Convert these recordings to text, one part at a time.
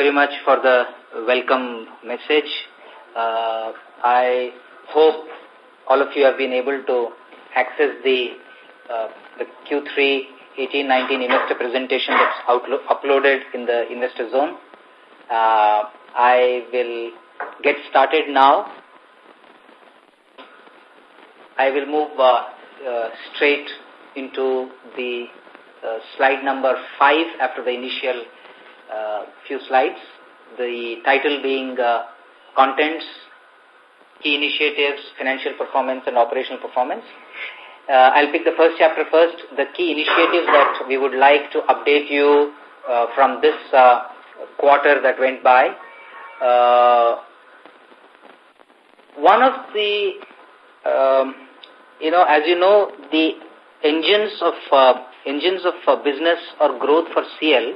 very much for the welcome message. Uh, I hope all of you have been able to access the, uh, the Q3 18-19 investor presentation that's uploaded in the investor zone. Uh, I will get started now. I will move straight into the slide number five after the initial uh, few slides. The title being uh, Contents, Key Initiatives, Financial Performance and Operational Performance. Uh, I'll pick the first chapter first, the key initiatives that we would like to update you uh, from this uh, quarter that went by. Uh, one of the, um, you know, as you know, the engines of uh, engines of uh, business or growth for CL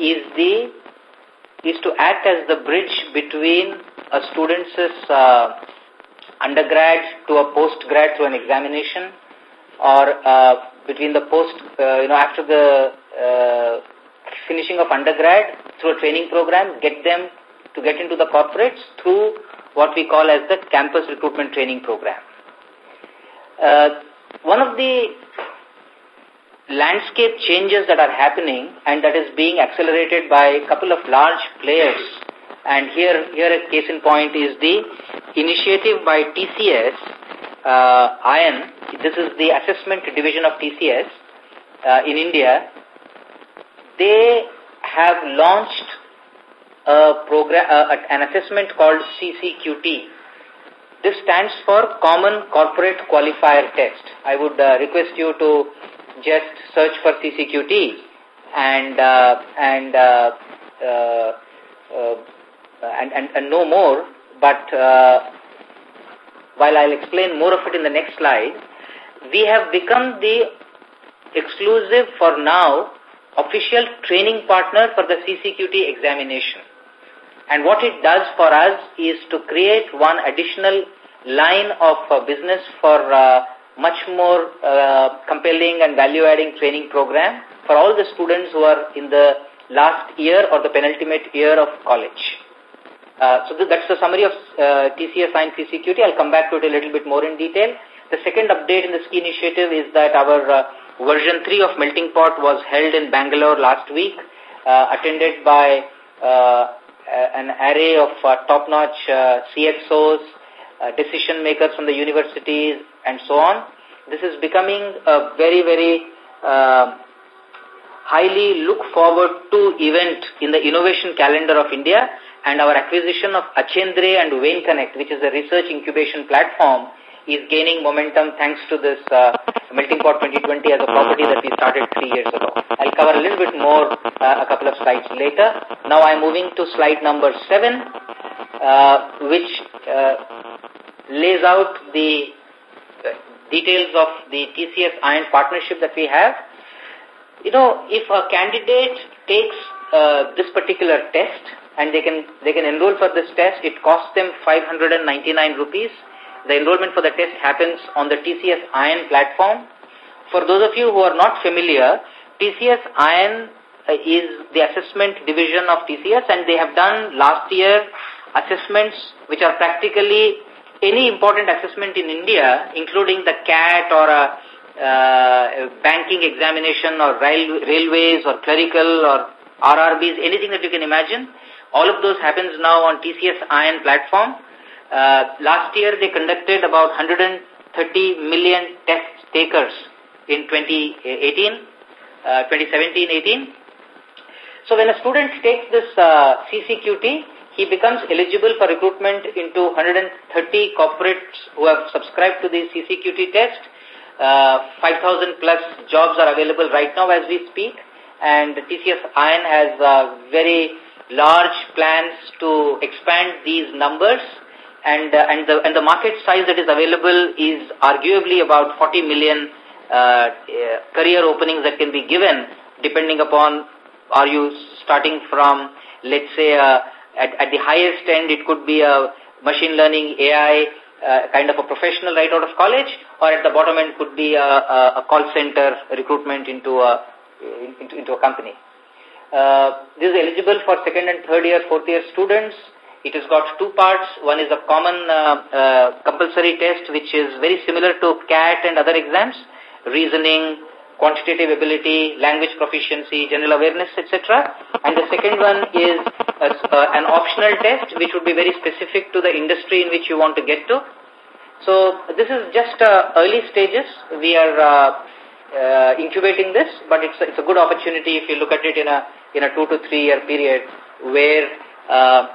is the is to act as the bridge between a student's uh, undergrad to a postgrad through an examination or uh, between the post, uh, you know, after the uh, finishing of undergrad through a training program, get them to get into the corporates through what we call as the campus recruitment training program. Uh, one of the landscape changes that are happening and that is being accelerated by a couple of large players. And here, here a case in point is the initiative by TCS, uh, ION. This is the assessment division of TCS uh, in India. They have launched a program, uh, an assessment called CCQT. This stands for Common Corporate Qualifier Test. I would request you to just search for CCQT and uh, and, uh, uh, uh, and and and know more. But uh, while I'll explain more of it in the next slide, we have become the exclusive for now official training partner for the CCQT examination. And what it does for us is to create one additional line of uh, business for uh, much more uh, compelling and value-adding training program for all the students who are in the last year or the penultimate year of college. Uh, so th that's the summary of TCS and CCQT. I'll come back to it a little bit more in detail. The second update in this key initiative is that our uh, version 3 of Melting Pot was held in Bangalore last week, attended by an array of top-notch CXOs, decision makers from the universities, and so on. This is becoming a very, very uh, highly look forward to event in the innovation calendar of India and our acquisition of Accendere and Wayne Connect, which is a research incubation platform, is gaining momentum thanks to this uh, Melting Pot 2020 as a property that we started three years ago. I'll cover a little bit more uh, a couple of slides later. Now I'm moving to slide number seven, uh, which lays out the details of the TCS ION partnership that we have. You know, if a candidate takes uh, this particular test and they can they can enroll for this test, it costs them 599 rupees. The enrollment for the test happens on the TCS ION platform. For those of you who are not familiar, TCS ION uh, is the assessment division of TCS and they have done last year assessments which are practically any important assessment in India, including the CAT or a uh, banking examination or rail, railways or clerical or RRBs, anything that you can imagine, all of those happens now on TCS ION platform. Uh, last year they conducted about 130 million test takers in 2018, uh, 2017-18. So when a student takes this uh, CCQT, he becomes eligible for recruitment into 130 corporates who have subscribed to the CCQT test. Uh, 5,000 plus jobs are available right now as we speak, and TCS ION has uh, very large plans to expand these numbers, and uh, and the and the market size that is available is arguably about 40 million uh, uh, career openings that can be given, depending upon are you starting from let's say a at, at the highest end, it could be a machine learning, AI, uh, kind of a professional right out of college, or at the bottom end could be a, a, a call center recruitment into a, into, into a company. Uh, this is eligible for second and third year, fourth year students. It has got two parts. One is a common uh, uh, compulsory test, which is very similar to CAT and other exams, reasoning, quantitative ability, language proficiency, general awareness, etc. And the second one is a, an optional test, which would be very specific to the industry in which you want to get to. So this is just uh, early stages. We are uh, uh, incubating this, but it's a, it's a good opportunity if you look at it in a in a two to three year period where uh,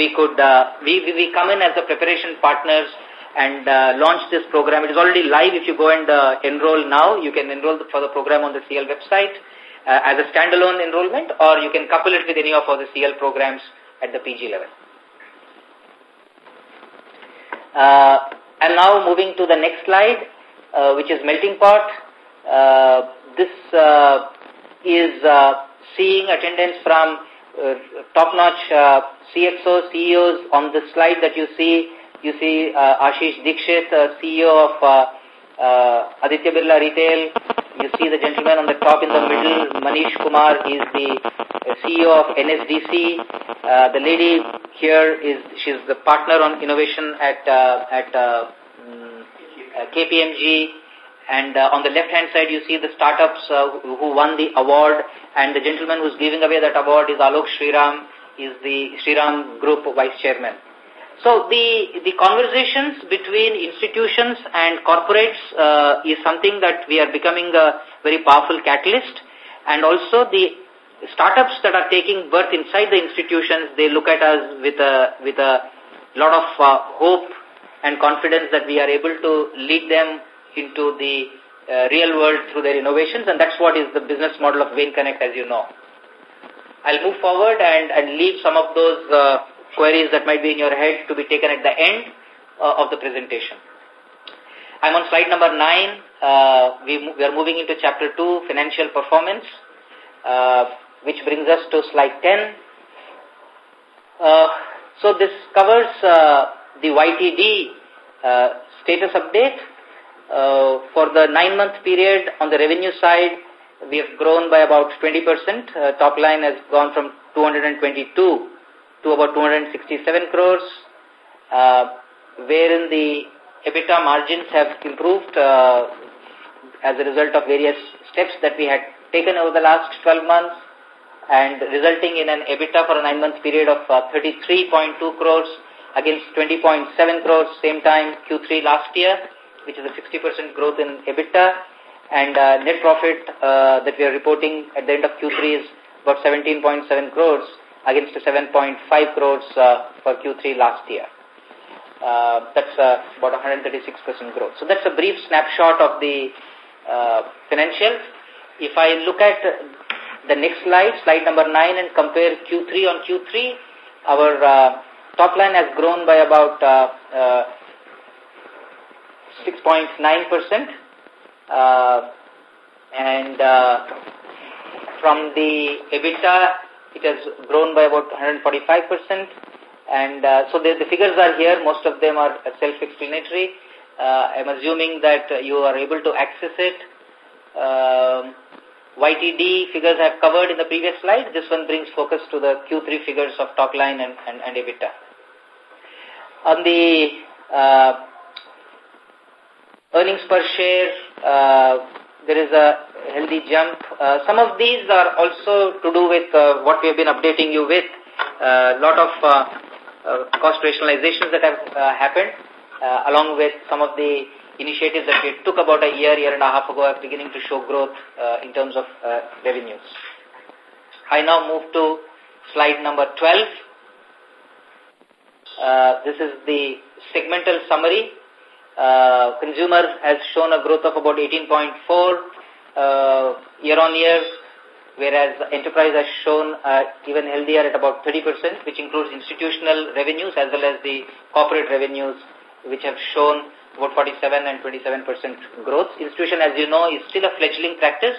we could we we come in as the preparation partners and uh, launch this program. It is already live. If you go and uh, enroll now, you can enroll for the program on the CL website uh, as a standalone enrollment, or you can couple it with any of the CL programs at the PG level. Uh, and now moving to the next slide, which is melting pot. Uh, this uh, is uh, seeing attendance from top-notch CXOs, CEOs on the slide that you see you see uh, Ashish Dikshit, uh, CEO of uh, uh, Aditya Birla Retail. You see the gentleman on the top in the middle, Manish Kumar, is the CEO of NSDC. Uh, the lady here is, she's the partner on innovation at, uh, at uh, mm, KPMG. And uh, on the left-hand side, you see the startups uh, who won the award. And the gentleman who's giving away that award is Alok Sriram, is the Sriram Group Vice Chairman. So the, the conversations between institutions and corporates uh, is something that we are becoming a very powerful catalyst. And also the startups that are taking birth inside the institutions, they look at us with a, with a lot of uh, hope and confidence that we are able to lead them into the uh, real world through their innovations. And that's what is the business model of Bain Connect, as you know. I'll move forward and, and leave some of those queries that might be in your head to be taken at the end uh, of the presentation. I'm on slide number nine. Uh, we, we are moving into chapter two, financial performance, uh, which brings us to slide 10. Uh, so this covers the YTD status update. For the nine-month period on the revenue side, we have grown by about 20%. Uh, top line has gone from 222 to about 267 crores, uh, wherein the EBITDA margins have improved uh, as a result of various steps that we had taken over the last 12 months and resulting in an EBITDA for a nine-month period of uh, 33.2 crores against 20.7 crores same time Q3 last year, which is a 60% growth in EBITDA. And uh, net profit uh, that we are reporting at the end of Q3 is about 17.7 crores, against 7.5 crores uh, for Q3 last year. Uh, that's uh, about 136% growth. So that's a brief snapshot of the uh, financials. If I look at the next slide, slide number 9, and compare Q3 on Q3, our uh, top line has grown by about 6.9%. Uh, and from the EBITDA, it has grown by about 145%. And uh, so the, the figures are here. Most of them are self-explanatory. Uh, I'm assuming that you are able to access it. Um, YTD figures I have covered in the previous slide. This one brings focus to the Q3 figures of top line and, and, and EBITDA. On the uh, earnings per share, there is a healthy jump. Uh, some of these are also to do with uh, what we have been updating you with. A uh, lot of cost rationalizations that have happened, along with some of the initiatives that we took about a year, year and a half ago are beginning to show growth in terms of revenues. I now move to slide number 12. Uh, this is the segmental summary. Uh, consumer has shown a growth of about 18.4 uh, year on year, whereas enterprise has shown uh, even healthier at about 30%, which includes institutional revenues as well as the corporate revenues, which have shown about 47 and 27% growth. Institution, as you know, is still a fledgling practice,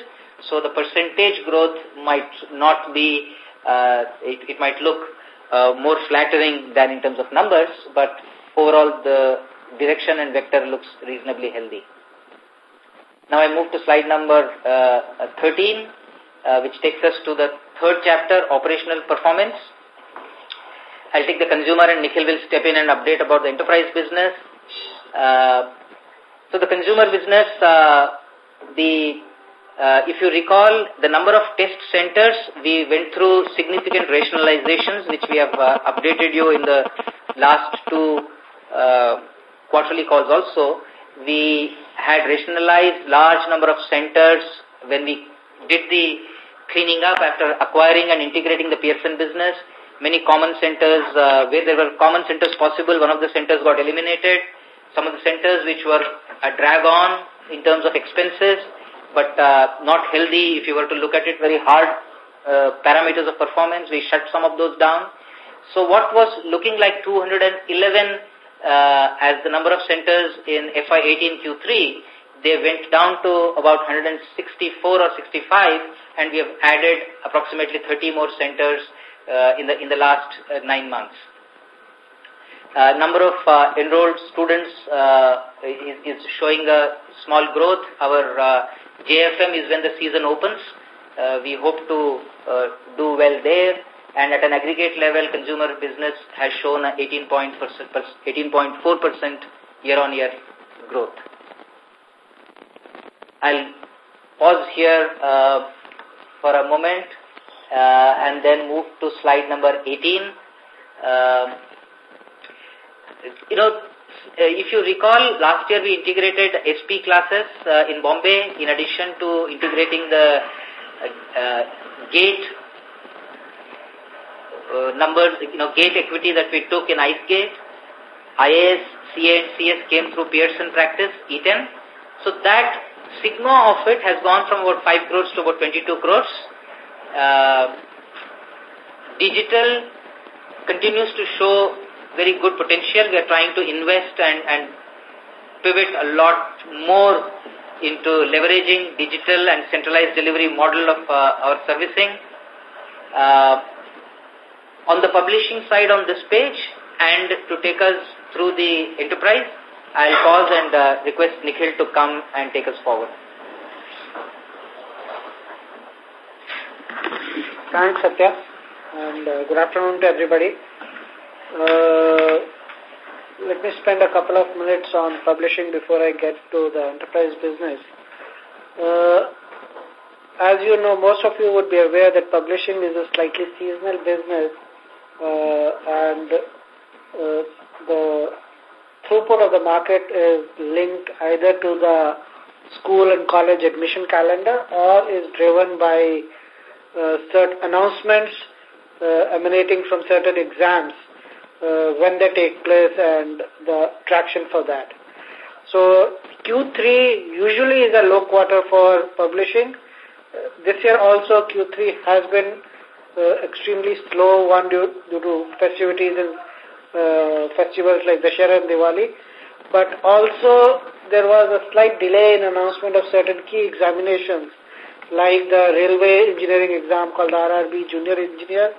so the percentage growth might not be, uh, it, it might look uh, more flattering than in terms of numbers, but overall the direction and vector looks reasonably healthy. Now I move to slide number uh, 13, uh, which takes us to the third chapter, operational performance. I'll take the consumer and Nikhil will step in and update about the enterprise business. Uh, so the consumer business, uh, the uh, if you recall the number of test centers, we went through significant rationalizations, which we have uh, updated you in the last two uh, quarterly calls also. We had rationalized large number of centers when we did the cleaning up after acquiring and integrating the Pearson business. Many common centers, uh, where there were common centers possible, one of the centers got eliminated. Some of the centers which were a drag on in terms of expenses, but uh, not healthy if you were to look at it very hard uh, parameters of performance. We shut some of those down. So what was looking like 211 uh, as the number of centers in FY18 Q3, they went down to about 164 or 65 and we have added approximately 30 more centers uh, in the in the last uh, nine months. Uh, number of uh, enrolled students uh, is, is showing a small growth. Our uh, JFM is when the season opens. Uh, we hope to uh, do well there. And at an aggregate level, consumer business has shown a 18.4% year-on-year growth. I'll pause here uh, for a moment uh, and then move to slide number 18. Uh, you know, uh, if you recall, last year we integrated SP classes uh, in Bombay in addition to integrating the uh, gate numbers, you know, gate equity that we took in IceGate. IAS, CA CS came through Pearson practice, E10. So that sigma of it has gone from about 5 crores to about 22 crores. digital continues to show very good potential. We are trying to invest and, and pivot a lot more into leveraging digital and centralized delivery model of uh, our servicing. Uh, on the publishing side on this page and to take us through the enterprise, I'll pause and uh, request Nikhil to come and take us forward. Thanks, Satya, and uh, good afternoon to everybody. Uh, let me spend a couple of minutes on publishing before I get to the enterprise business. As you know, most of you would be aware that publishing is a slightly seasonal business and uh, the throughput of the market is linked either to the school and college admission calendar or is driven by uh, certain announcements uh, emanating from certain exams uh, when they take place and the traction for that. So Q3 usually is a low quarter for publishing. Uh, this year also Q3 has been uh, extremely slow, one due, due to festivities and uh, festivals like and Diwali. But also there was a slight delay in announcement of certain key examinations like the railway engineering exam called RRB Junior Engineer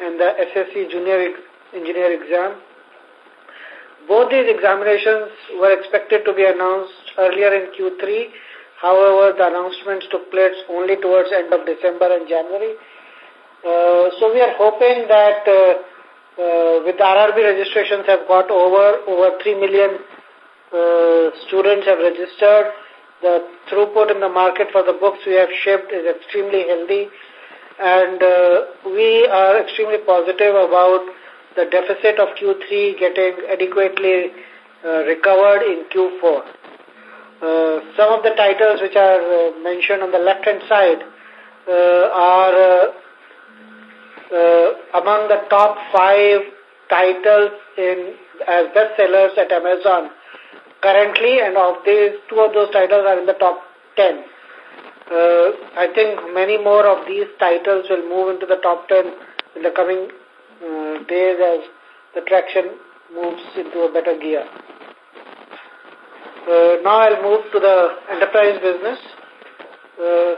and the SSC Junior engineer exam. Both these examinations were expected to be announced earlier in Q3. However, the announcements took place only towards end of December and January. Uh, so we are hoping that uh, uh, with RRB registrations have got over, over 3 million students have registered. The throughput in the market for the books we have shipped is extremely healthy. And uh, we are extremely positive about the deficit of Q3 getting adequately uh, recovered in Q4. Uh, some of the titles which are mentioned on the left-hand side are among the top five titles in as bestsellers at Amazon currently, and of these, two of those titles are in the top 10. I think many more of these titles will move into the top 10 in the coming uh, days as the traction moves into a better gear. Uh, now I'll move to the enterprise business. Uh,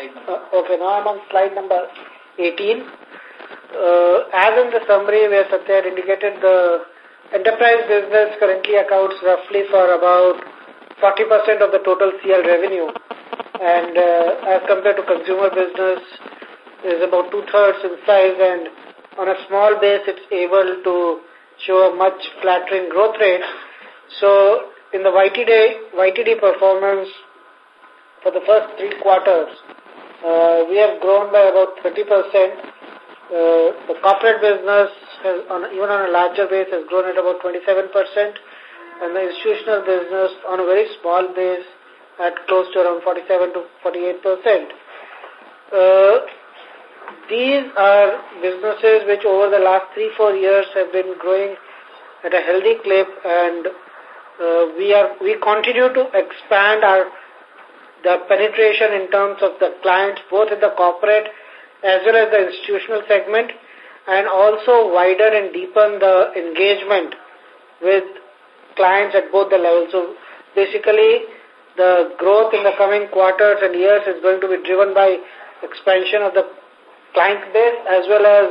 uh, okay, now I'm on slide number 18. Uh, as in the summary where Satya had indicated, the enterprise business currently accounts roughly for about 40% of the total CL revenue. and uh, as compared to consumer business is about two-thirds in size and on a small base it's able to show a much flattering growth rate. So in the YTD, YTD performance for the first three quarters, uh, we have grown by about 30%. Uh, the corporate business, has, on, even on a larger base, has grown at about 27%, and the institutional business, on a very small base, at close to around 47 to 48 percent. Uh, these are businesses which over the last three, four years have been growing at a healthy clip and uh, we are we continue to expand our the penetration in terms of the clients both in the corporate as well as the institutional segment and also widen and deepen the engagement with clients at both the levels. So basically the growth in the coming quarters and years is going to be driven by expansion of the client base as well as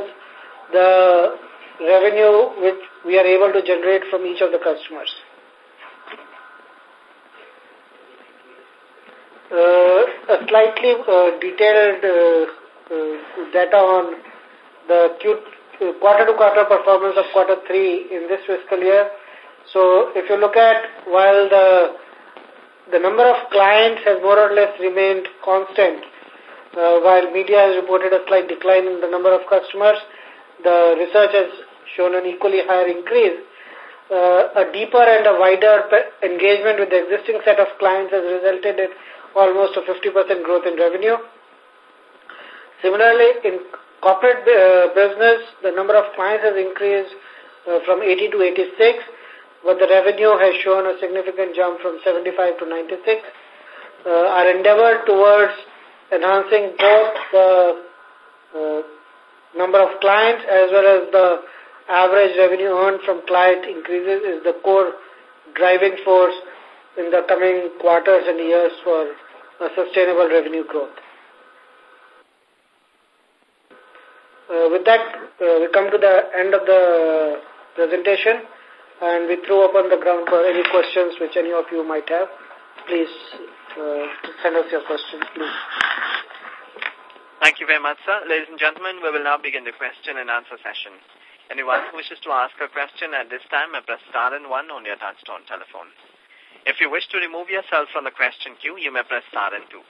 the revenue which we are able to generate from each of the customers. A slightly uh, detailed uh, uh data on the quarter-to-quarter -quarter performance of quarter three in this fiscal year. So if you look at while the the number of clients has more or less remained constant. Uh, while media has reported a slight decline in the number of customers, the research has shown an equally higher increase. Uh, a deeper and a wider engagement with the existing set of clients has resulted in almost a 50% growth in revenue. Similarly, in corporate uh, business, the number of clients has increased uh, from 80 to 86 but the revenue has shown a significant jump from 75 to 96. Uh, our endeavor towards enhancing both the uh, number of clients as well as the average revenue earned from client increases is the core driving force in the coming quarters and years for a sustainable revenue growth. Uh, with that, uh, we come to the end of the presentation and we throw up on the ground for any questions which any of you might have. Please uh, send us your questions, please. Thank you very much, sir. Ladies and gentlemen, we will now begin the question and answer session. Anyone who wishes to ask a question at this time may press star and one on your touchtone telephone. If you wish to remove yourself from the question queue, you may press star and two.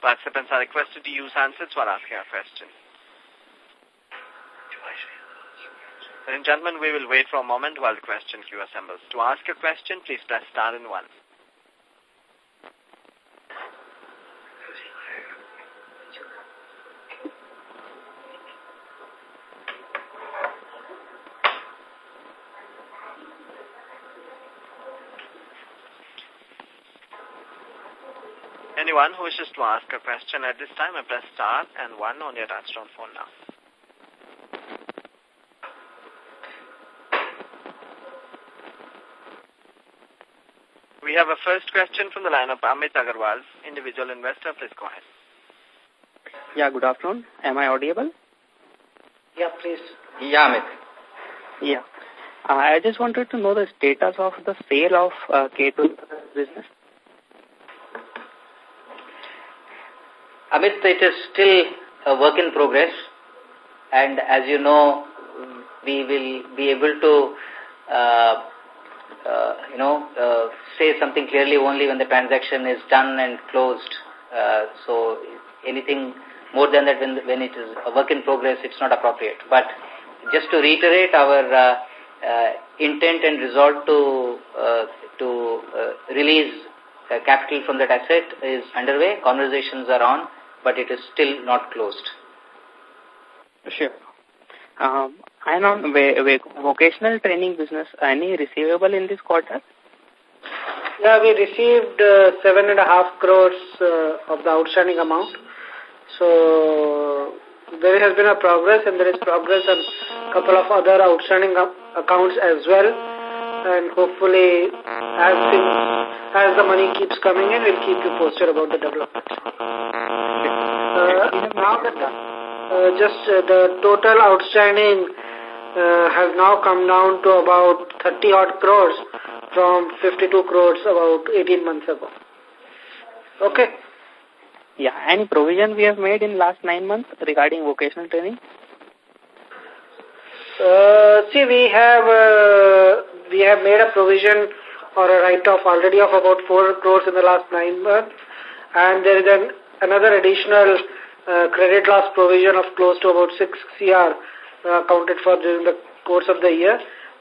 Participants are requested to use answers while asking a question. Ladies and gentlemen, we will wait for a moment while the question queue assembles. To ask a question, please press star and one. Anyone who wishes to ask a question at this time, I press star and one on your touchtone phone now. We have a first question from the line of Amit Agarwal, individual investor. Please go ahead. Yeah, good afternoon. Am I audible? Yeah, please. Yeah, Amit. Yeah. Uh, I just wanted to know the status of the sale of uh, K2 business. Amit, it is still a work in progress. And as you know, we will be able to uh, uh, you know, uh, say something clearly only when the transaction is done and closed. Uh, so anything more than that when, when it is a work in progress, it's not appropriate. But just to reiterate, our uh, uh, intent and resolve to, to release capital from that asset is underway. Conversations are on, but it is still not closed. Sure. Um, and on vocational training business, any receivable in this quarter? Yeah, we received uh, seven and a half crores uh, of the outstanding amount. So there has been a progress and there is progress on a couple of other outstanding accounts as well. And hopefully, as things, as the money keeps coming in, we'll keep you posted about the development. Uh, now just uh, the total outstanding uh, has now come down to about 30 odd crores from 52 crores about 18 months ago. Okay. Yeah. Any provision we have made in last nine months regarding vocational training? Uh, see, we have uh, we have made a provision or a write-off already of about 4 crores in the last nine months. And there is an, another additional uh, credit loss provision of close to about 6 CR uh, accounted for during the course of the year.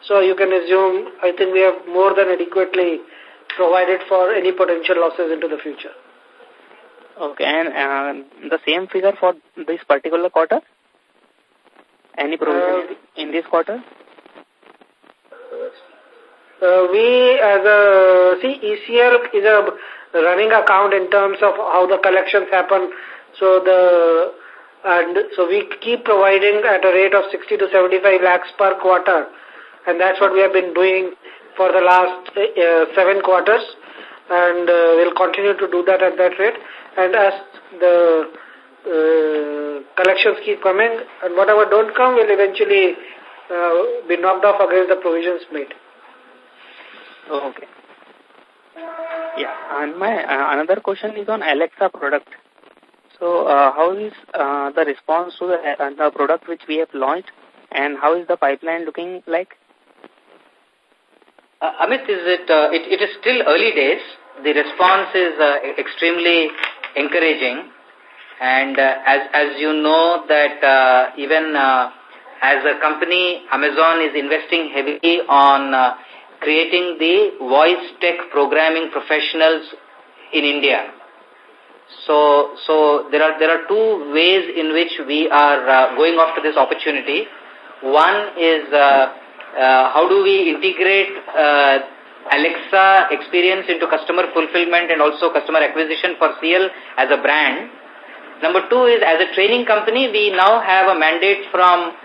So you can assume, I think we have more than adequately provided for any potential losses into the future. Okay, and uh, the same figure for this particular quarter? Any provision uh, in this quarter? Uh, we as a, see, ECL is a running account in terms of how the collections happen. So the, and so we keep providing at a rate of 60 to 75 lakhs per quarter. And that's what we have been doing for the last uh, seven quarters. And uh, we'll continue to do that at that rate. And as the uh, collections keep coming, and whatever don't come will eventually uh, be knocked off against the provisions made. Okay. Yeah, and my uh, another question is on Alexa product. So, uh, how is uh, the response to the, uh, the product which we have launched, and how is the pipeline looking like? Uh, Amit, is it, uh, it, it is still early days. The response is uh, extremely encouraging. And uh, as, as you know that uh, even uh, as a company, Amazon is investing heavily on uh, creating the voice tech programming professionals in India. So, so there are there are two ways in which we are uh, going after this opportunity. One is uh, uh, how do we integrate uh, Alexa experience into customer fulfillment and also customer acquisition for CL as a brand. Number two is as a training company, we now have a mandate from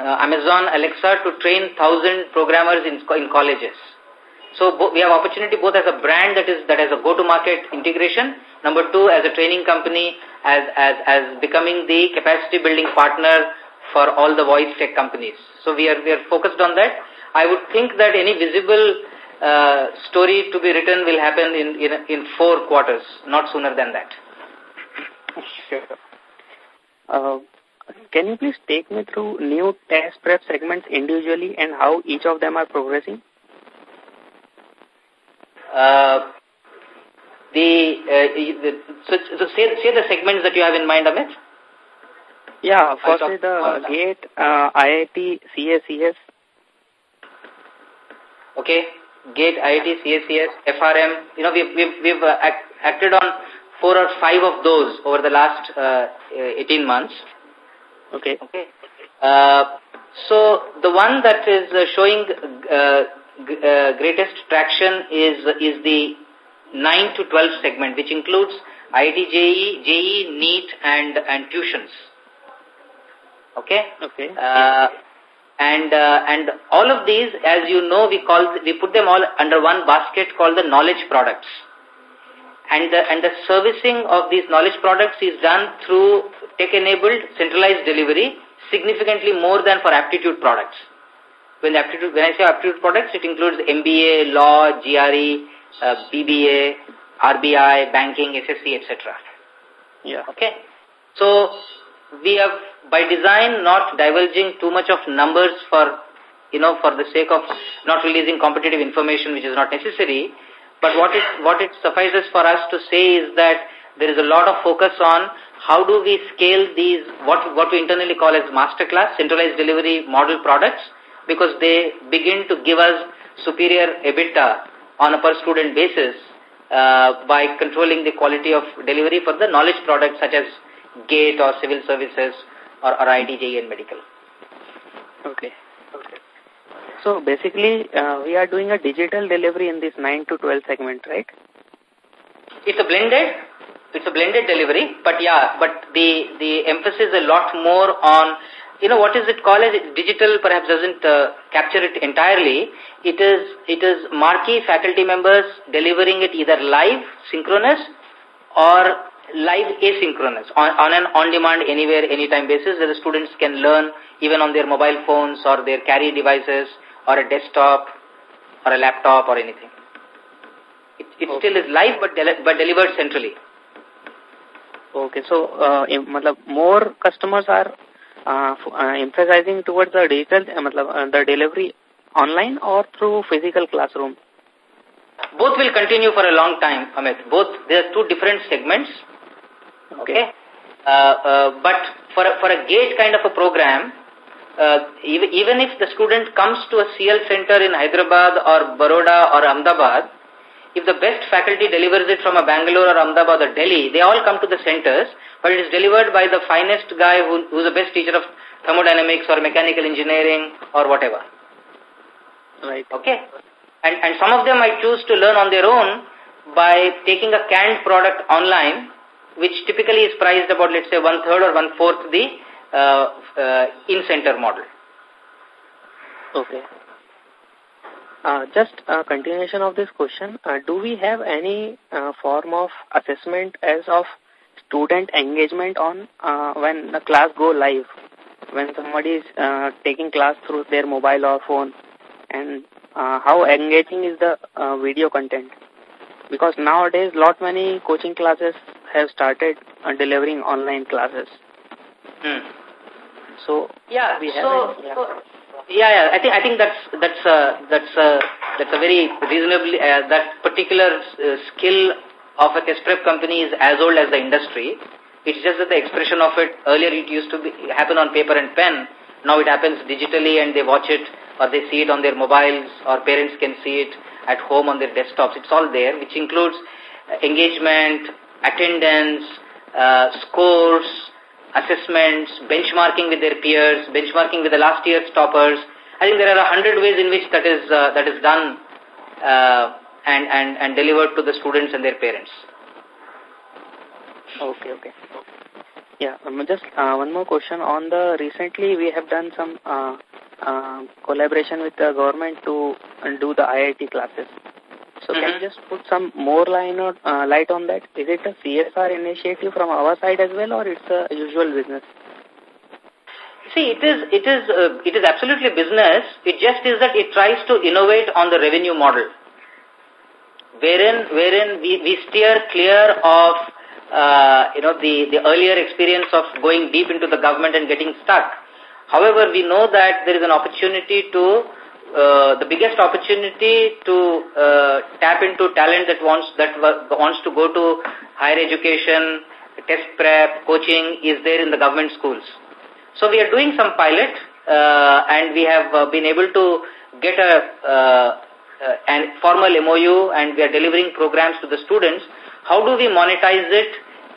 uh, Amazon Alexa to train 1,000 programmers in, in colleges. So we have opportunity both as a brand that is that has a go-to-market integration. Number two, as a training company, as as as becoming the capacity building partner for all the voice tech companies. So we are we are focused on that. I would think that any visible uh, story to be written will happen in in in four quarters, not sooner than that. Sure. Uh, can you please take me through new test prep segments individually and how each of them are progressing? Uh, the, uh, the so, so say, say the segments that you have in mind, Amit. Yeah, firstly the GATE, uh, IIT, CACS. Okay, GATE, IIT, CACS, FRM. You know, we've, we've, we've uh, act, acted on four or five of those over the last uh, 18 months. Okay. Okay. Uh, so the one that is uh, showing uh, uh, greatest traction is is the 9 to 12 segment, which includes IIT JEE, NEET, and and tuitions. Okay. Okay. Uh, and uh, and all of these, as you know, we call we put them all under one basket called the knowledge products. And the, and the servicing of these knowledge products is done through tech-enabled centralized delivery significantly more than for aptitude products. When, aptitude, when I say aptitude products, it includes MBA, law, GRE, uh, BBA, RBI, banking, SSC, etc. Yeah. Okay. So we have, by design, not divulging too much of numbers for, you know, for the sake of not releasing competitive information which is not necessary. But what it, what it suffices for us to say is that there is a lot of focus on how do we scale these, what, what we internally call as masterclass, centralized delivery model products, because they begin to give us superior EBITDA on a per student basis uh, by controlling the quality of delivery for the knowledge products such as GATE or civil services or, or IIT, and medical. Okay. So basically, uh, we are doing a digital delivery in this 9 to 12 segment, right? It's a blended it's a blended delivery, but yeah, but the, the emphasis a lot more on, you know, what is it called digital perhaps doesn't uh, capture it entirely. It is, it is marquee faculty members delivering it either live, synchronous, or live asynchronous on, on an on-demand anywhere, anytime basis where the students can learn even on their mobile phones or their carry devices or a desktop or a laptop or anything. It, it okay. still is live but, but delivered centrally. Okay, so uh, more customers are uh, uh, emphasizing towards the digital, uh, the delivery online or through physical classroom? Both will continue for a long time, Amit. Both, there are two different segments. Okay. okay? Uh, uh, but for a, for a gate kind of a program, uh, even, even if the student comes to a CL center in Hyderabad or Baroda or Ahmedabad, if the best faculty delivers it from a Bangalore or Ahmedabad or Delhi, they all come to the centers, but it is delivered by the finest guy who, who's the best teacher of thermodynamics or mechanical engineering or whatever. Right. Okay. And, and some of them might choose to learn on their own by taking a canned product online, which typically is priced about, let's say, one-third or one-fourth the uh, uh, in-center model. Okay. Uh, just a continuation of this question, uh, do we have any uh, form of assessment as of student engagement on uh, when the class go live, when somebody is uh, taking class through their mobile or phone, and uh, how engaging is the uh, video content? Because nowadays, lot many coaching classes have started uh, delivering online classes. Hmm. So yeah, we have so, any, yeah. so yeah, yeah. I think I think that's that's a that's a that's a very reasonably uh, that particular uh, skill of a test prep company is as old as the industry. It's just that the expression of it earlier it used to be, happen on paper and pen. Now it happens digitally and they watch it or they see it on their mobiles or parents can see it at home on their desktops. It's all there, which includes uh, engagement, attendance, uh, scores, assessments, benchmarking with their peers, benchmarking with the last year's toppers. I think there are a hundred ways in which that is uh, that is done uh, and and and delivered to the students and their parents. Okay, okay. Yeah, um, just uh, one more question on the recently we have done some uh, uh, collaboration with the government to do the IIT classes. So mm -hmm. can you mm-hmm. just put some more line or, uh, light on that? Is it a CSR initiative from our side as well or it's a usual business? See, it is it is uh, it is absolutely business. It just is that it tries to innovate on the revenue model, wherein wherein we, we steer clear of uh, you know the the earlier experience of going deep into the government and getting stuck. However, we know that there is an opportunity to uh, the biggest opportunity to uh, tap into talent that wants that wants to go to higher education, test prep, coaching is there in the government schools. So we are doing some pilot uh, and we have uh, been able to get a uh, uh, an formal MOU and we are delivering programs to the students. How do we monetize it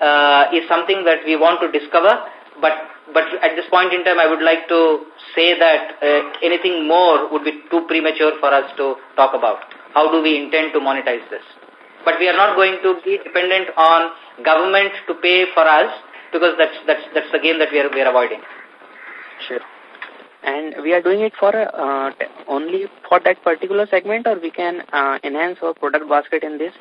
uh, is something that we want to discover, but but at this point in time, I would like to say that uh, anything more would be too premature for us to talk about. How do we intend to monetize this? But we are not going to be dependent on government to pay for us because that's that's that's the game that we are we are avoiding. Sure. And we are doing it for uh, only for that particular segment, or we can uh, enhance our product basket in this.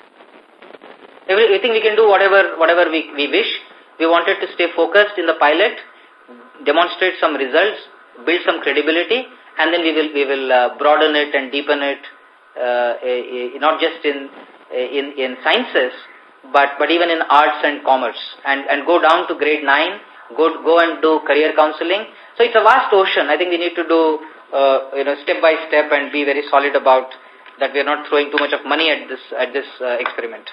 Everything we can do whatever whatever we we wish. We wanted to stay focused in the pilot demonstrate some results, build some credibility, and then we will we will uh, broaden it and deepen it, uh, not just in in in sciences, but but even in arts and commerce, and and go down to grade nine, go go and do career counseling. So it's a vast ocean. I think we need to do uh, you know step by step and be very solid about that. We are not throwing too much of money at this at this experiment.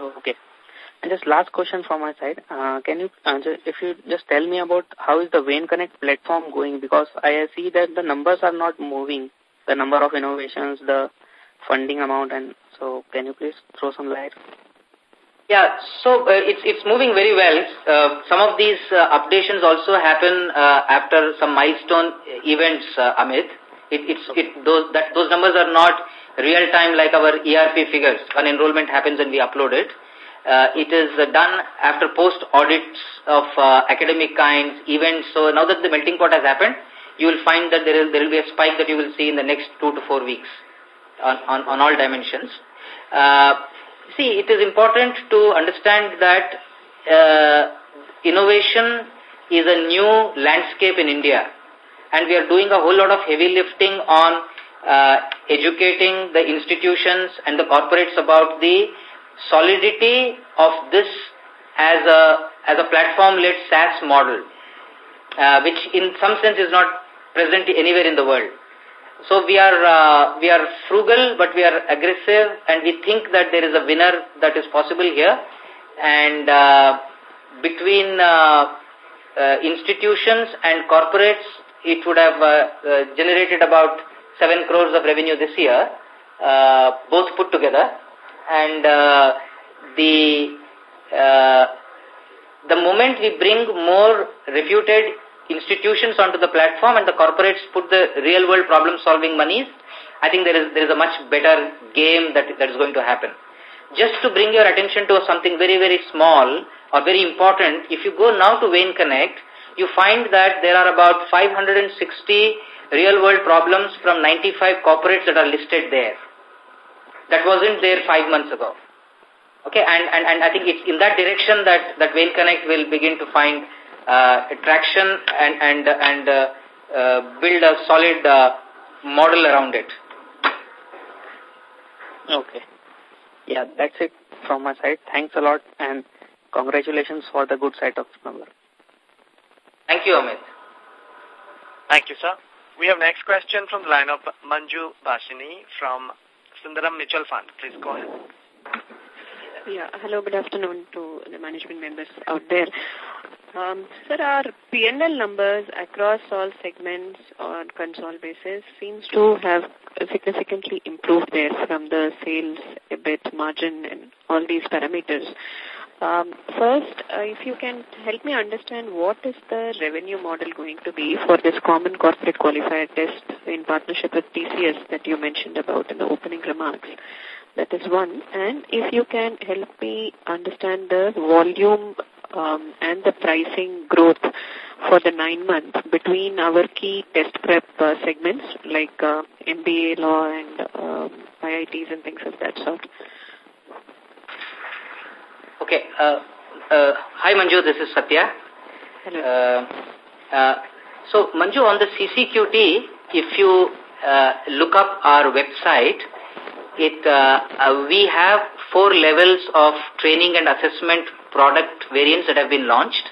Okay. And just last question from my side. Uh, can you, uh, if you just tell me about how is the Vein Connect platform going? Because I see that the numbers are not moving, the number of innovations, the funding amount, and so can you please throw some light? Yeah, so uh, it's it's moving very well. Uh, some of these uh, updations also happen uh, after some milestone events, uh, Amit. It, it's it those that those numbers are not real time like our ERP figures. When enrollment happens and we upload it. Uh, it is uh, done after post audits of uh, academic kinds, events. So now that the melting pot has happened, you will find that there, is, there will be a spike that you will see in the next two to four weeks on, on, on all dimensions. Uh, see, it is important to understand that uh, innovation is a new landscape in India. And we are doing a whole lot of heavy lifting on uh, educating the institutions and the corporates about the solidity of this as a, as a platform-led SaaS model, uh, which in some sense is not present anywhere in the world. So we are, uh, we are frugal, but we are aggressive, and we think that there is a winner that is possible here. And uh, between uh, uh, institutions and corporates, it would have uh, generated about 7 crores of revenue this year, both put together. And uh, the, uh, the moment we bring more reputed institutions onto the platform and the corporates put the real world problem solving monies, I think there is, there is a much better game that, that is going to happen. Just to bring your attention to something very, very small or very important, if you go now to Wayne Connect, you find that there are about 560 real world problems from 95 corporates that are listed there. That wasn't there five months ago. Okay, and, and, and I think it's in that direction that, that Wayne Connect will begin to find uh, traction and, and, and uh, uh, build a solid uh, model around it. Okay. Yeah, that's it from my side. Thanks a lot and congratulations for the good side of number. Thank you, Amit. Thank you, sir. We have next question from the line of Manju Bashini from Sundaram Mutual Fund. Please go ahead. Yeah, hello, good afternoon to the management members out there. Um, sir, our P&L numbers across all segments on console basis seems to have significantly improved there from the sales, EBIT, margin and all these parameters. Um, first, uh, if you can help me understand what is the revenue model going to be for this common corporate qualifier test in partnership with TCS that you mentioned about in the opening remarks. That is one. And if you can help me understand the volume um, and the pricing growth for the nine months between our key test prep uh, segments like uh, MBA law and um, IITs and things of that sort. Okay. Uh, uh, hi, Manju. This is Satya. Hello. Uh, uh, so, Manju, on the CCQT, if you uh, look up our website, it uh, uh, we have four levels of training and assessment product variants that have been launched.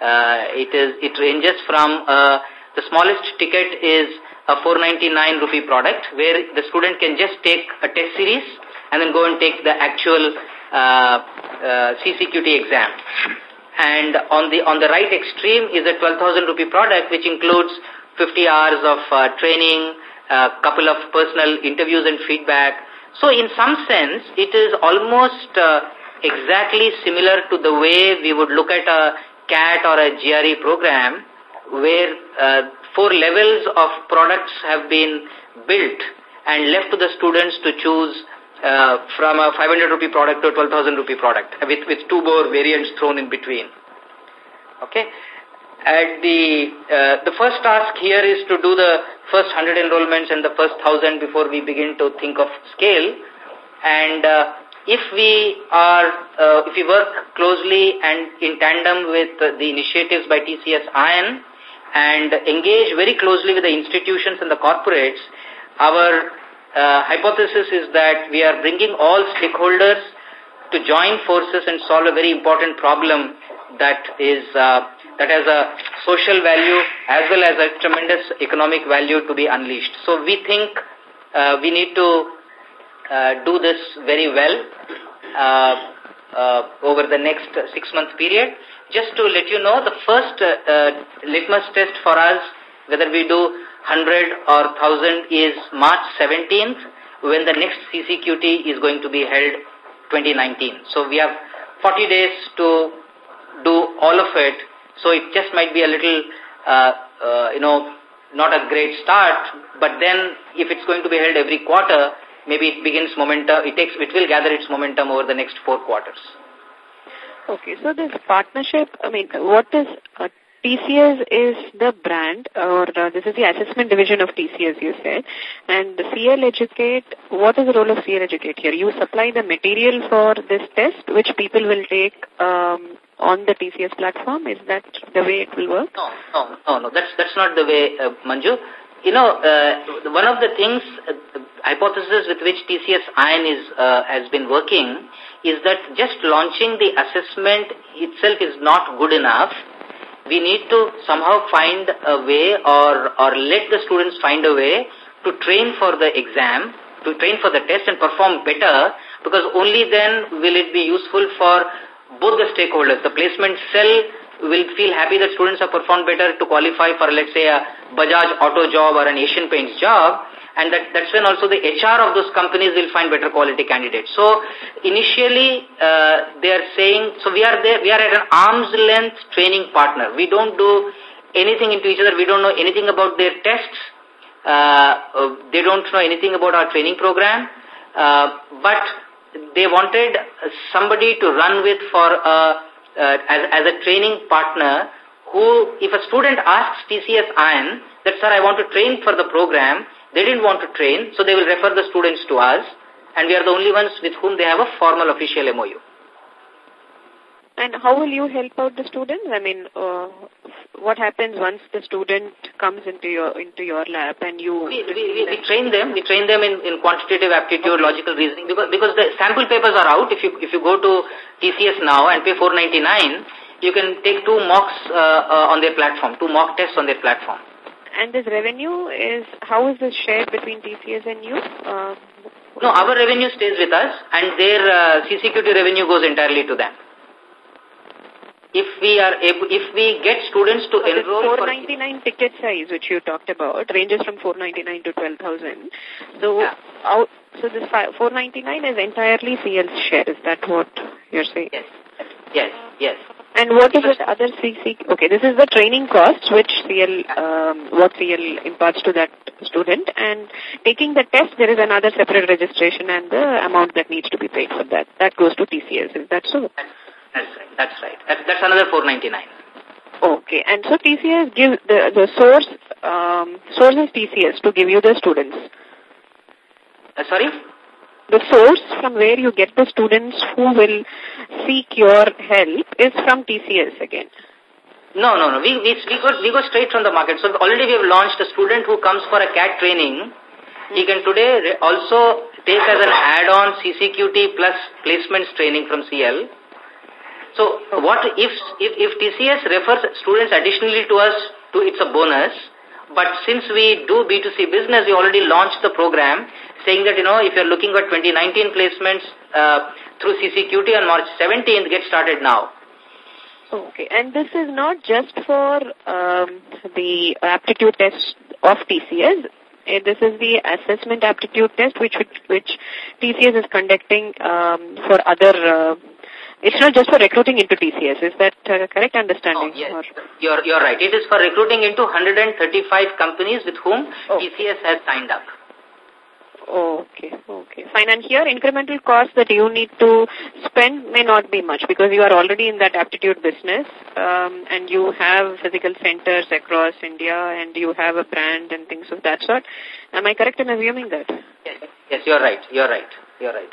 Uh, it is it ranges from uh, the smallest ticket is a 499 rupee product where the student can just take a test series and then go and take the actual CCQT exam. And on the on the right extreme is a 12,000 rupee product which includes 50 hours of uh, training, a couple of personal interviews and feedback. So in some sense, it is almost uh, exactly similar to the way we would look at a CAT or a GRE program where uh, four levels of products have been built and left to the students to choose uh, from a 500 rupee product to a 12,000 rupee product with, with two more variants thrown in between. Okay. And the, uh, the first task here is to do the first 100 enrollments and the first 1,000 before we begin to think of scale. And uh, if we are, uh, if we work closely and in tandem with uh, the initiatives by TCS ION and engage very closely with the institutions and the corporates, our uh, hypothesis is that we are bringing all stakeholders to join forces and solve a very important problem that is uh, that has a social value as well as a tremendous economic value to be unleashed. So we think uh, we need to uh, do this very well uh, uh, over the next six-month period. Just to let you know, the first uh, litmus test for us, whether we do 100 or 1000 is March 17th when the next CCQT is going to be held 2019. So we have 40 days to do all of it. So it just might be a little, uh, uh, you know, not a great start, but then if it's going to be held every quarter, maybe it begins momentum, it takes, it will gather its momentum over the next four quarters. Okay, so this partnership, I mean, what is uh, TCS is the brand, or uh, this is the assessment division of TCS, you said. And the CL Educate, what is the role of CL Educate here? You supply the material for this test, which people will take um, on the TCS platform. Is that the way it will work? No, no, no, no. That's that's not the way, uh, Manju. You know, uh, one of the things, uh, hypothesis with which TCS ION is uh, has been working is that just launching the assessment itself is not good enough. We need to somehow find a way or, or let the students find a way to train for the exam, to train for the test and perform better because only then will it be useful for both the stakeholders. The placement cell will feel happy that students have performed better to qualify for, let's say, a Bajaj auto job or an Asian Paints job and that, that's when also the HR of those companies will find better quality candidates. So initially uh, they are saying, so we are there, we are at an arm's length training partner. We don't do anything into each other. We don't know anything about their tests. Uh, uh, they don't know anything about our training program. But they wanted somebody to run with for a, uh, as, as a training partner who, if a student asks TCS ION that, sir, I want to train for the program, they didn't want to train, so they will refer the students to us, and we are the only ones with whom they have a formal official MOU. And how will you help out the students? I mean, uh, what happens once the student comes into your into your lab and you... We, we, we, train them. We train them in, in quantitative aptitude, okay. logical reasoning, because, because the sample papers are out. If you, if you go to TCS now and pay 499 you can take two mocks uh, uh, on their platform, two mock tests on their platform. And this revenue is, how is this shared between TCS and you? Uh, no, our revenue stays with us and their uh, CCQT revenue goes entirely to them. If we are able, if we get students to so enroll 499 ticket size which you talked about ranges from 499 to 12,000. So, yeah. out, so this 499 is entirely CL's share. Is that what you're saying? Yes. Yes. Yes. And what is the other CC? Okay, this is the training cost which CL, um, what CL imparts to that student. And taking the test, there is another separate registration and the amount that needs to be paid for that. That goes to TCS. Is that so? That's right. That's right. That's, that's another 499. Okay, and so TCS gives the the source um, source is TCS to give you the students. Uh, sorry the source from where you get the students who will seek your help is from TCS again. No, no, no. We, we, we, go, we go straight from the market. So already we have launched a student who comes for a CAT training. He can today also take as an add-on CCQT plus placements training from CL. So what if, if, if TCS refers students additionally to us, to it's a bonus. But since we do B2C business, we already launched the program saying that, you know, if you're looking at 2019 placements uh, through CCQT on March 17th, get started now. Okay, and this is not just for um, the aptitude test of TCS. Eh, this is the assessment aptitude test which which, TCS is conducting um, for other. Uh, it's not just for recruiting into TCS. Is that uh, correct understanding? Oh, yes, you're you're right. It is for recruiting into 135 companies with whom oh. TCS has signed up. Okay, okay. Fine. And here, incremental costs that you need to spend may not be much because you are already in that aptitude business um, and you have physical centers across India and you have a brand and things of that sort. Am I correct in assuming that? Yes, yes you're right. You're right. You're right.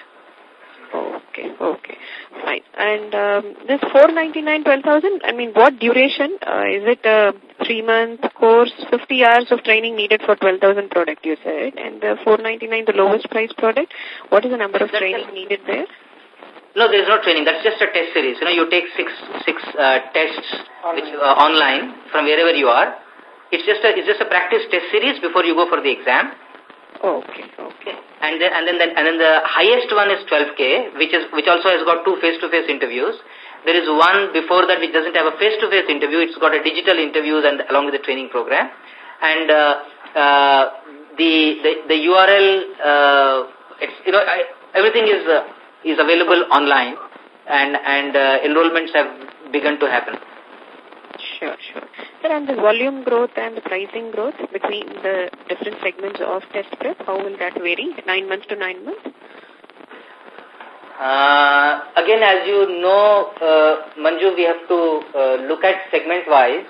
Okay, okay, fine. And um, this 499, 12,000, I mean, what duration? Uh, is it a three-month course, 50 hours of training needed for 12,000 product, you said, and the 499, the lowest price product, what is the number of training needed there? No, there is no training. That's just a test series. You know, you take six six uh, tests online. Which, uh, online from wherever you are. It's just a it's just a practice test series before you go for the exam. Okay, okay. And then, and then, the, and then the highest one is 12K, which is, which also has got two face-to-face -face interviews. There is one before that which doesn't have a face-to-face -face interview. It's got a digital interviews and along with the training program. And, uh, uh, the, the, the URL, uh, it's, you know, I, everything is, uh, is available online and, and, uh, enrollments have begun to happen. Sure, sure. Sir, and the volume growth and the pricing growth between the different segments of test prep, how will that vary, nine months to nine months? Uh, again, as you know, uh, Manju, we have to uh, look at segment-wise.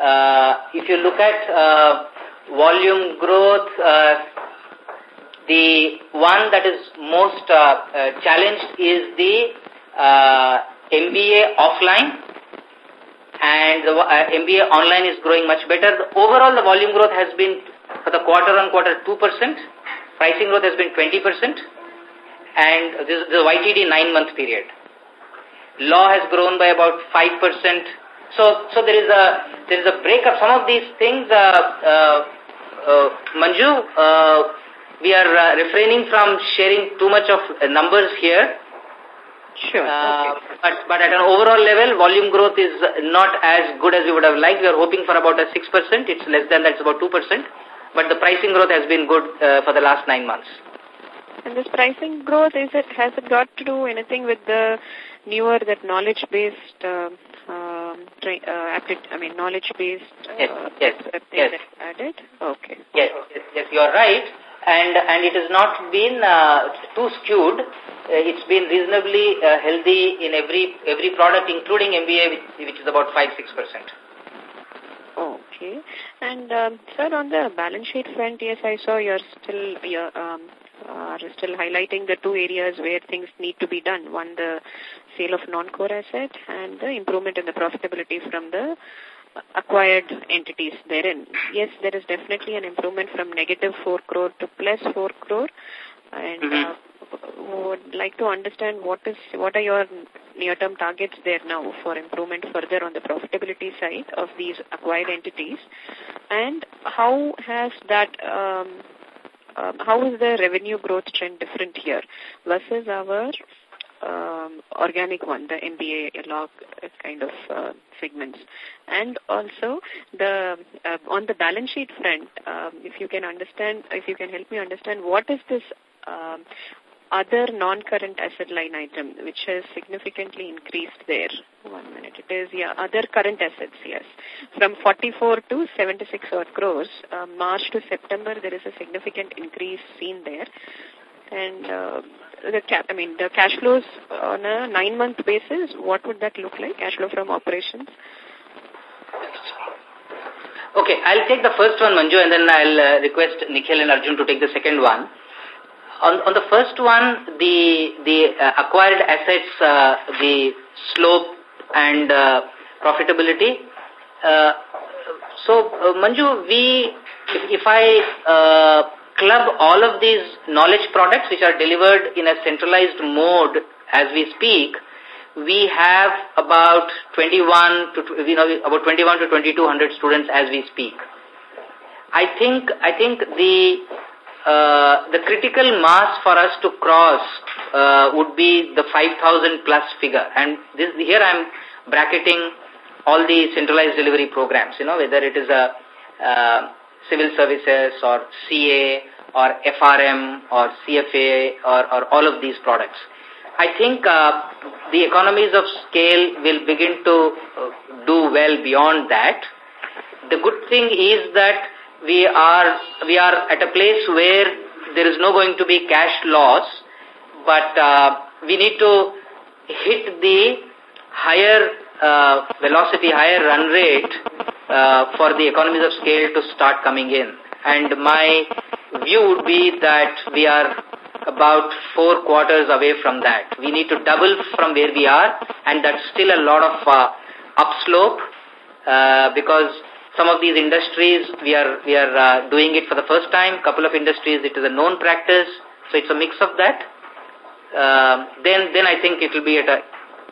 Uh, if you look at uh, volume growth, uh, the one that is most uh, uh, challenged is the uh, MBA offline and the uh, MBA online is growing much better. The, overall, the volume growth has been, for the quarter on quarter, 2%. Pricing growth has been 20%. and this is the YTD nine-month period. Law has grown by about 5%. So, so there is a there is a breakup. Some of these things, uh, uh, uh, Manju, uh, we are uh, refraining from sharing too much of numbers here. Sure. Uh, okay. but, but at an overall level, volume growth is not as good as we would have liked. We are hoping for about a 6%. It's less than that, it's about 2%. But the pricing growth has been good uh, for the last nine months. And this pricing growth, is it has it got to do anything with the newer that knowledge-based uh, um, uh, I mean knowledge-based uh, yes, yes, yes. added? Okay. Yes, yes, yes, you are right. And and it has not been uh, too skewed. Uh, it's been reasonably uh, healthy in every every product, including MBA, which, which is about five six percent. Okay. And um, sir, on the balance sheet front, yes, I saw you're still you're, um, are still highlighting the two areas where things need to be done. One, the sale of non-core asset and the improvement in the profitability from the acquired entities therein. Yes, there is definitely an improvement from negative 4 crore to plus 4 crore. And mm -hmm. uh, would like to understand what is what are your near-term targets there now for improvement further on the profitability side of these acquired entities, and how has that um, um, how is the revenue growth trend different here versus our um, organic one, the MBA log kind of uh, segments. And also, the uh, on the balance sheet front, um, if you can understand, if you can help me understand, what is this um, other non-current asset line item, which has significantly increased there. One minute. It is, yeah, other current assets, yes. From 44 to 76 odd crores, uh, March to September, there is a significant increase seen there. And uh, the cap, I mean, the cash flows on a nine-month basis, what would that look like, cash flow from operations? Okay, I'll take the first one, Manju, and then I'll uh, request Nikhil and Arjun to take the second one. On, on the first one, the, the uh, acquired assets, uh, the slope and profitability. So, uh, Manju, we, if, if I club all of these knowledge products which are delivered in a centralized mode as we speak, we have about 21 to, you know, about 21 to 2200 students as we speak. I think, I think the uh, the critical mass for us to cross uh, would be the 5,000 plus figure. And this here I'm bracketing all the centralized delivery programs, you know, whether it is a uh, civil services or CA or FRM or CFA or, or all of these products. I think uh, the economies of scale will begin to uh, do well beyond that. The good thing is that we are we are at a place where there is no going to be cash loss, but uh, we need to hit the higher velocity, higher run rate uh, for the economies of scale to start coming in. And my view would be that we are about four quarters away from that. We need to double from where we are, and that's still a lot of uh, upslope uh, because some of these industries, we are, we are uh, doing it for the first time. couple of industries, it is a known practice. So it's a mix of that. Uh, then, then I think it will be at a,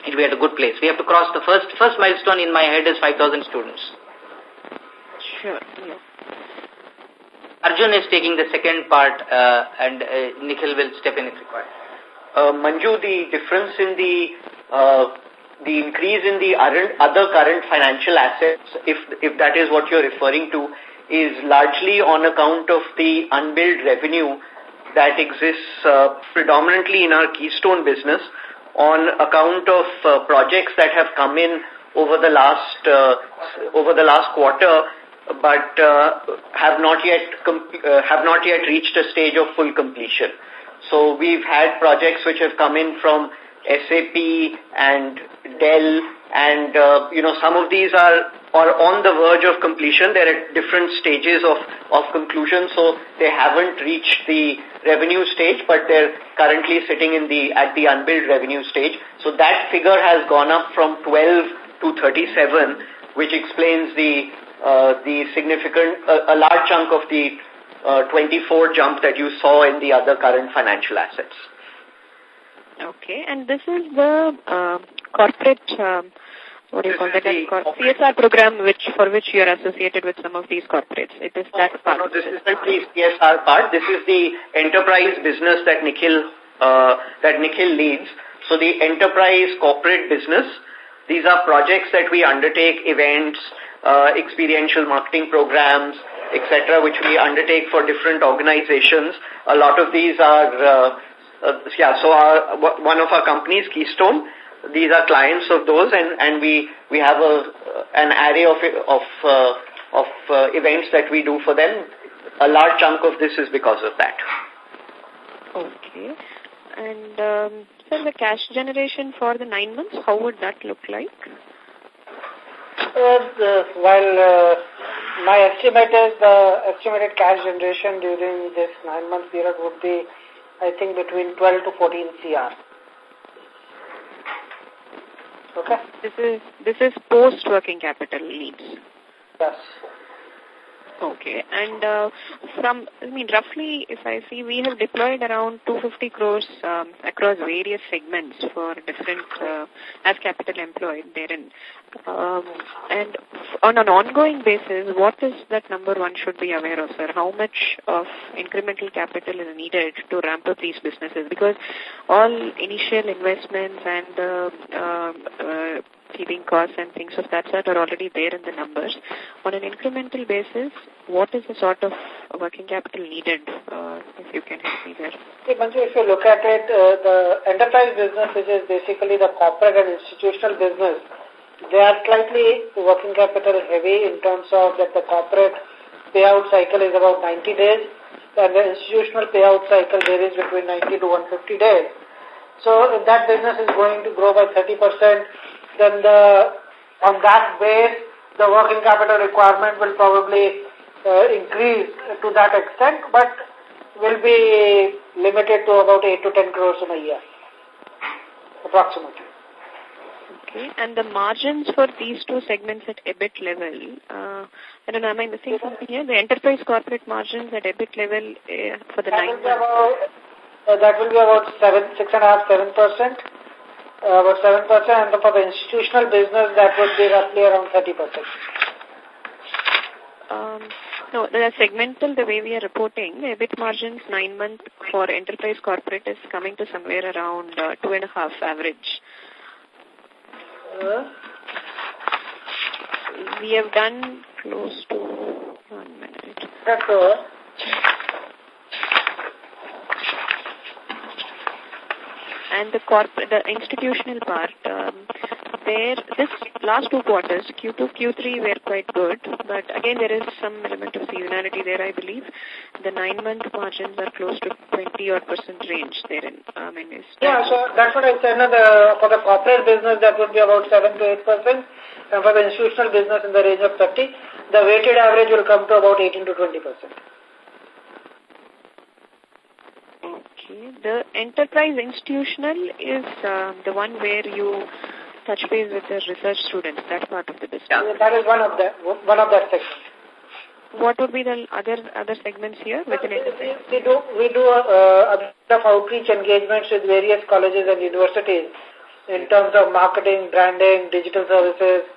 it will be at a good place. We have to cross the first, first milestone in my head is 5,000 students. Sure, yeah. Arjun is taking the second part uh, and uh, Nikhil will step in if required. Uh, Manju, the difference in the uh, the increase in the other current financial assets, if, if that is what you're referring to, is largely on account of the unbilled revenue that exists uh, predominantly in our Kestone business on account of uh, projects that have come in over the last uh, over the last quarter but uh, have not yet uh, have not yet reached a stage of full completion so we've had projects which have come in from SAP and Dell, and, uh, you know, some of these are, are on the verge of completion. They're at different stages of, of conclusion, so they haven't reached the revenue stage, but they're currently sitting in the, at the unbilled revenue stage. So that figure has gone up from 12 to 37, which explains the, the significant, uh, a large chunk of the uh, 24 jump that you saw in the other current financial assets. Okay, and this is the uh, corporate, um, what do you call that, CSR program which for which you are associated with some of these corporates. It is that oh, part. No, this is the CSR part. This is the enterprise business that Nikhil, uh, that Nikhil leads. So the enterprise corporate business, these are projects that we undertake, events, uh, experiential marketing programs, etc., which we undertake for different organizations. A lot of these are, uh, uh, yeah, so our, one of our companies, Kestone, these are clients of those and, and we, we have a, an array of, of, uh, of uh, events that we do for them. A large chunk of this is because of that. Okay. And, um, so the cash generation for the nine months, how would that look like? Uh, the, while uh, my estimate is the estimated cash generation during this nine-month period would be, I think, between 12 to 14 CR. Okay. This is this is post working capital needs. Yes. Okay. And uh, from, I mean, roughly, if I see, we have deployed around 250 crores um, across various segments for different, uh, as capital employed therein. Um, and on an ongoing basis, what is that number one should be aware of, sir? How much of incremental capital is needed to ramp up these businesses? Because all initial investments and uh, uh, keeping costs and things of that sort are already there in the numbers. On an incremental basis, what is the sort of working capital needed, uh, if you can help me there? See, Manju, if you look at it, uh, the enterprise business, which is basically the corporate and institutional business, they are slightly working capital heavy in terms of that the corporate payout cycle is about 90 days and the institutional payout cycle varies between 90 to 150 days. So that business is going to grow by 30%, then the, on that base, the working capital requirement will probably uh, increase to that extent, but will be limited to about 8 to 10 crores in a year, approximately. Okay, and the margins for these two segments at EBIT level, uh, I don't know, am I missing something here? The enterprise corporate margins at EBIT level uh, for the that nine will be about, uh, That will be about seven, six and a half, seven percent uh, about 7%, and for the institutional business, that would be roughly around 30%. Um, no, the segmental, the way we are reporting, EBIT margins nine month for enterprise corporate is coming to somewhere around uh, two and a half average. Uh, we have done close to one minute. That's all. And the corporate, the institutional part, um, there, this last two quarters, Q2, Q3 were quite good, but again there is some element of seasonality there, I believe. The nine-month margins are close to 20 odd percent range therein. I mean, is yeah, so that's what I said. No, the, for the corporate business, that would be about 7 to 8 percent, and for the institutional business in the range of 30, the weighted average will come to about 18 to 20 percent. Okay. The enterprise institutional is uh, the one where you touch base with the research students, that part of the business. Yeah. That is one of the one of the segment. What would be the other other segments here within? We, we do we do uh, a bit of outreach engagements with various colleges and universities in terms of marketing, branding, digital services,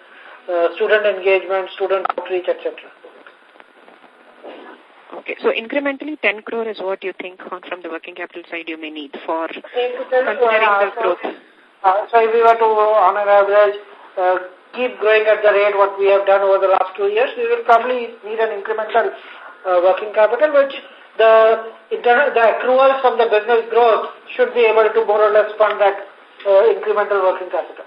uh, student engagement, student outreach, etc. Okay, so incrementally 10 crore is what you think on, from the working capital side you may need for considering the growth. Uh, so if we were to, on an average, uh, keep growing at the rate what we have done over the last two years, we will probably need an incremental uh, working capital, which the, the accruals from the business growth should be able to more or less fund that uh, incremental working capital.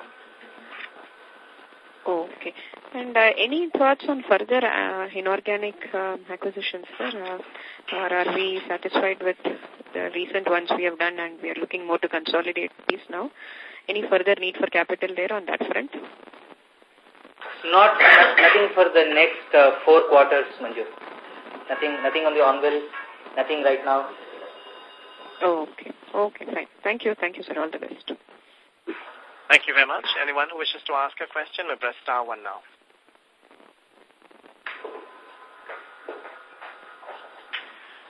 Okay. And uh, any thoughts on further uh, inorganic uh, acquisitions, sir? Uh, or are we satisfied with the recent ones we have done and we are looking more to consolidate these now? Any further need for capital there on that front? Not, nothing for the next uh, four quarters, Manju. Nothing, nothing on the onwell, nothing right now. Oh, okay. Okay, fine. Thank you. Thank you, sir. All the best. Thank you very much. Anyone who wishes to ask a question may press star one now.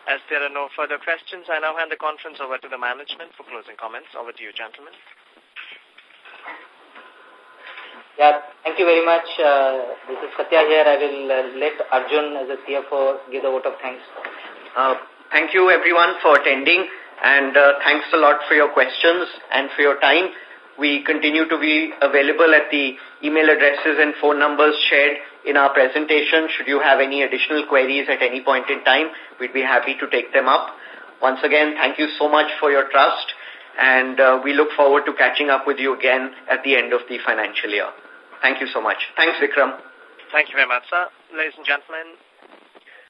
As there are no further questions, I now hand the conference over to the management for closing comments. Over to you, gentlemen. Yeah, thank you very much. Uh, this is Satya here. I will uh, let Arjun as a CFO give the vote of thanks. Uh, thank you everyone for attending and uh, thanks a lot for your questions and for your time. We continue to be available at the email addresses and phone numbers shared in our presentation. Should you have any additional queries at any point in time, we'd be happy to take them up. Once again, thank you so much for your trust and uh, we look forward to catching up with you again at the end of the financial year. Thank you so much. Thanks, Vikram. Thank you very much, sir. Ladies and gentlemen,